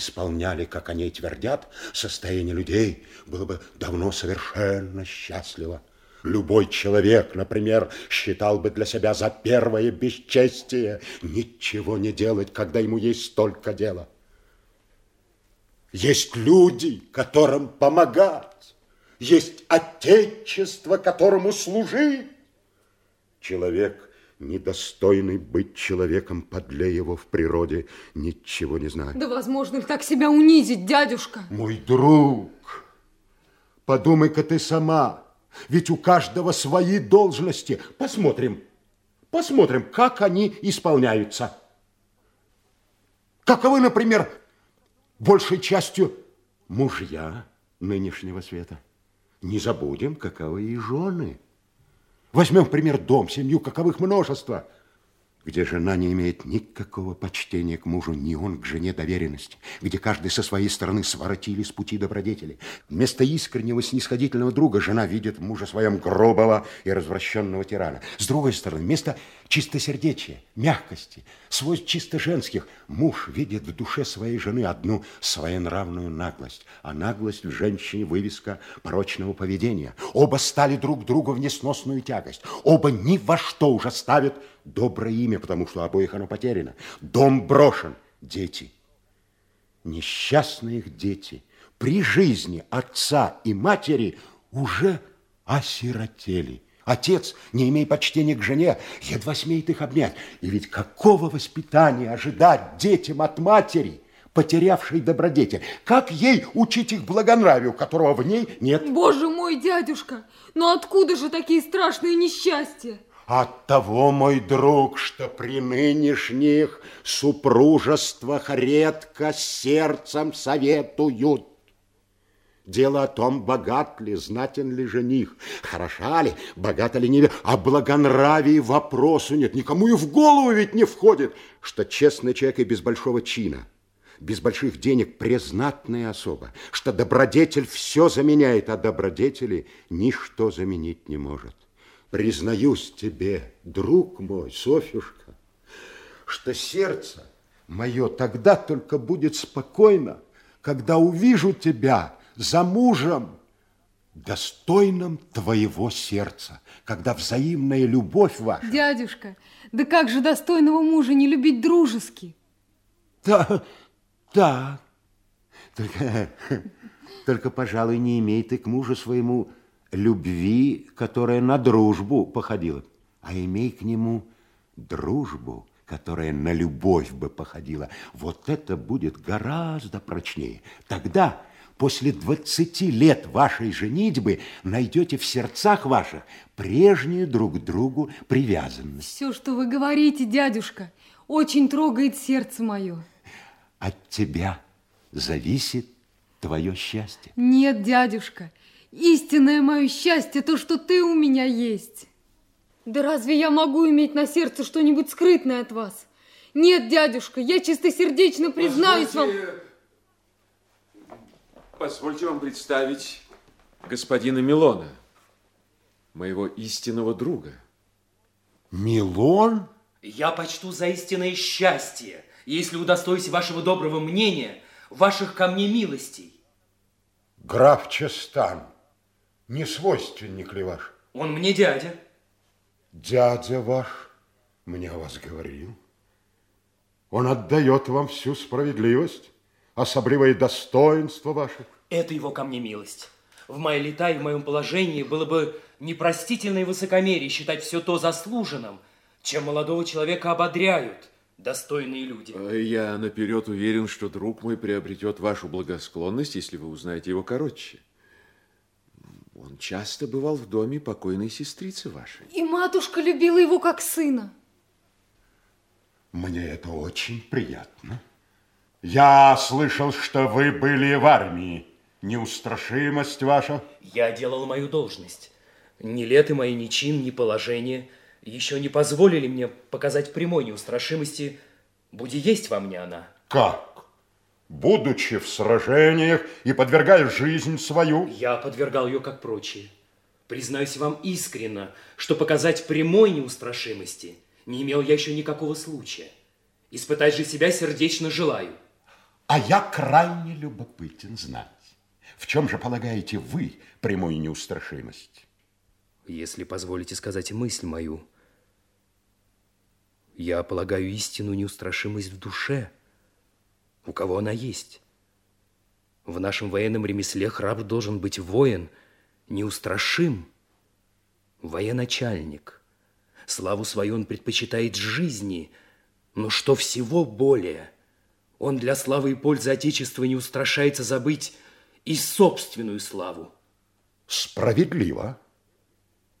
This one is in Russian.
исполняли, как они твердят, состояние людей, было бы давно совершенно счастливо. Любой человек, например, считал бы для себя за первое бесчестие ничего не делать, когда ему есть столько дела. Есть люди, которым помогать, есть отечество, которому служить. Человек недостойный быть человеком подле его в природе, ничего не знает. Да возможно ли так себя унизить, дядюшка? Мой друг, подумай-ка ты сама, ведь у каждого свои должности. Посмотрим, посмотрим, как они исполняются. Каковы, например, большей частью мужья нынешнего света. Не забудем, каковы и жены. Возьмем, пример, дом, семью, каковых множество, где жена не имеет никакого почтения к мужу, ни он к жене доверенности, где каждый со своей стороны своротили с пути добродетели. Вместо искреннего снисходительного друга жена видит в муже своем грубого и развращенного тирана. С другой стороны, вместо чистосердечия, мягкости, свойств чисто женских, муж видит в душе своей жены одну своенравную наглость. А наглость в женщине вывеска порочного поведения. Оба стали друг другу в несносную тягость. Оба ни во что уже ставят доброе имя, потому что обоих оно потеряно. Дом брошен. Дети. Несчастные их дети при жизни отца и матери уже осиротели. Отец, не имея почтения к жене, едва смеет их обнять. И ведь какого воспитания ожидать детям от матери, потерявшей добродетель? Как ей учить их благонравию, которого в ней нет? Боже мой, дядюшка, но откуда же такие страшные несчастья? От того, мой друг, что при нынешних супружествах редко сердцем советуют. Дело о том, богат ли, знатен ли жених, хороша ли, богата ли невеста. О благонравии вопросу нет. Никому и в голову ведь не входит, что честный человек и без большого чина, без больших денег презнатная особа, что добродетель все заменяет, а добродетели ничто заменить не может. Признаюсь тебе, друг мой, Софюшка, что сердце мое тогда только будет спокойно, когда увижу тебя за мужем, достойным твоего сердца, когда взаимная любовь ваша... Дядюшка, да как же достойного мужа не любить дружески? Да, да. Только, только, пожалуй, не имей ты к мужу своему любви, которая на дружбу походила, а имей к нему дружбу, которая на любовь бы походила. Вот это будет гораздо прочнее. Тогда после 20 лет вашей женитьбы найдете в сердцах ваших прежнюю друг к другу привязанность. Все, что вы говорите, дядюшка, очень трогает сердце мое. От тебя зависит твое счастье. Нет, дядюшка, истинное мое счастье то, что ты у меня есть. Да разве я могу иметь на сердце что-нибудь скрытное от вас? Нет, дядюшка, я чистосердечно признаюсь Позвольте... вам... Позвольте вам представить господина Милона, моего истинного друга. Милон? Я почту за истинное счастье, если удостоюсь вашего доброго мнения, ваших ко мне милостей. Граф Честан, не свойственник ли ваш? Он мне дядя. Дядя ваш мне о вас говорил. Он отдает вам всю справедливость особливое достоинство ваше. Это его ко мне милость. В мои лета и в моем положении было бы непростительное высокомерие считать все то заслуженным, чем молодого человека ободряют достойные люди. А я наперед уверен, что друг мой приобретет вашу благосклонность, если вы узнаете его короче. Он часто бывал в доме покойной сестрицы вашей. И матушка любила его как сына. Мне это очень приятно. Я слышал, что вы были в армии. Неустрашимость ваша? Я делал мою должность. Ни леты мои, ни чин, ни положение еще не позволили мне показать прямой неустрашимости, буди есть во мне она. Как? Будучи в сражениях и подвергая жизнь свою? Я подвергал ее, как прочие. Признаюсь вам искренно, что показать прямой неустрашимости не имел я еще никакого случая. Испытать же себя сердечно желаю. А я крайне любопытен знать, в чем же полагаете вы прямую неустрашимость? Если позволите сказать мысль мою, я полагаю истину неустрашимость в душе, у кого она есть. В нашем военном ремесле храб должен быть воин, неустрашим, военачальник. Славу свою он предпочитает жизни, но что всего более, он для славы и пользы Отечества не устрашается забыть и собственную славу. Справедливо.